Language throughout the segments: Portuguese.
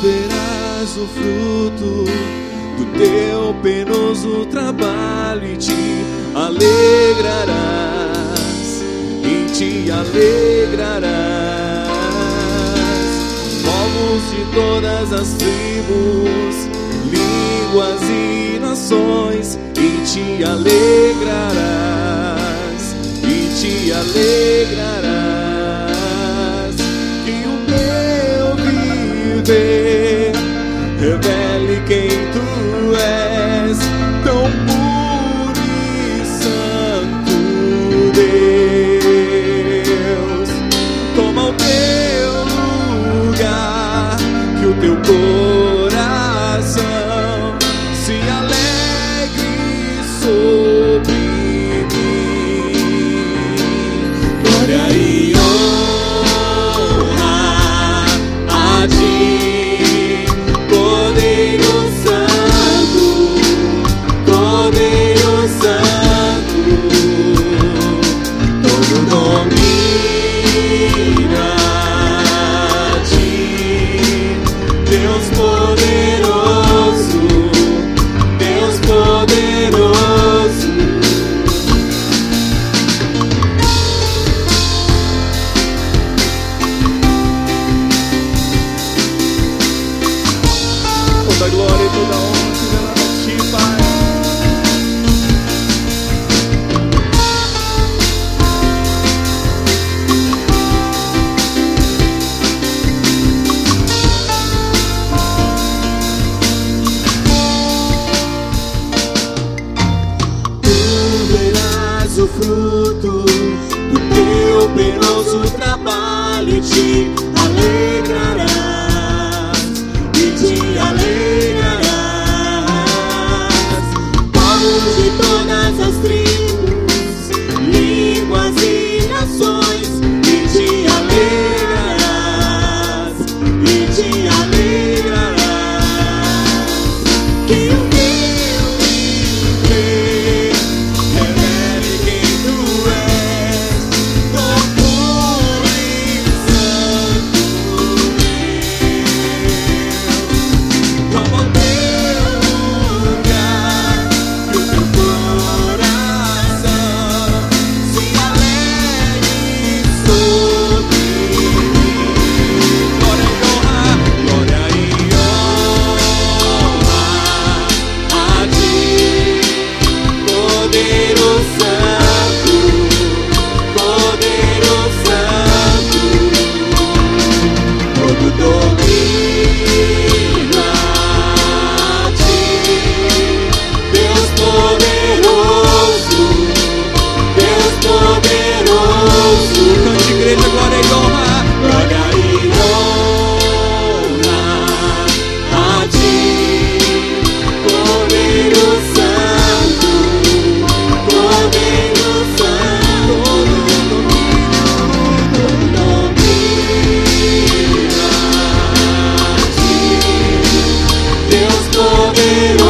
verás o fruto do teu penoso trabalho e te alegrarás, e te alegrarás. Povos de todas as tribos, línguas e nações, e te alegrarás, e te alegrarás. Revele quem tu és, tão puro e santo Deus. Toma o teu lugar, que o teu coração se alegre sobre mim. Glória e o fruto do teu penoso trabalho e te Que poderoso,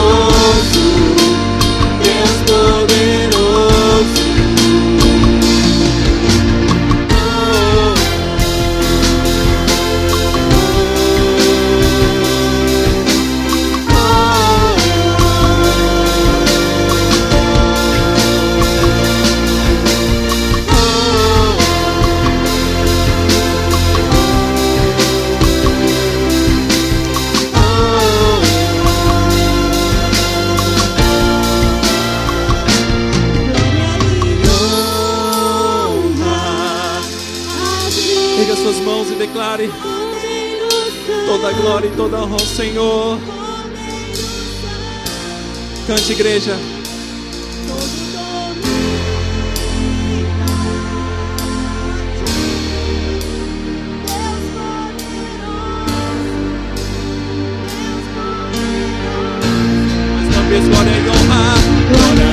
suas mãos e declare toda glória e toda honra ao Senhor. Cante, igreja. Mais uma vez, glória e honra. Glória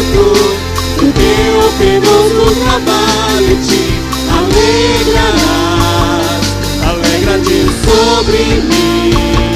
louvor. O teu penoso trabalho te alegrarás, alegra-te sobre mim.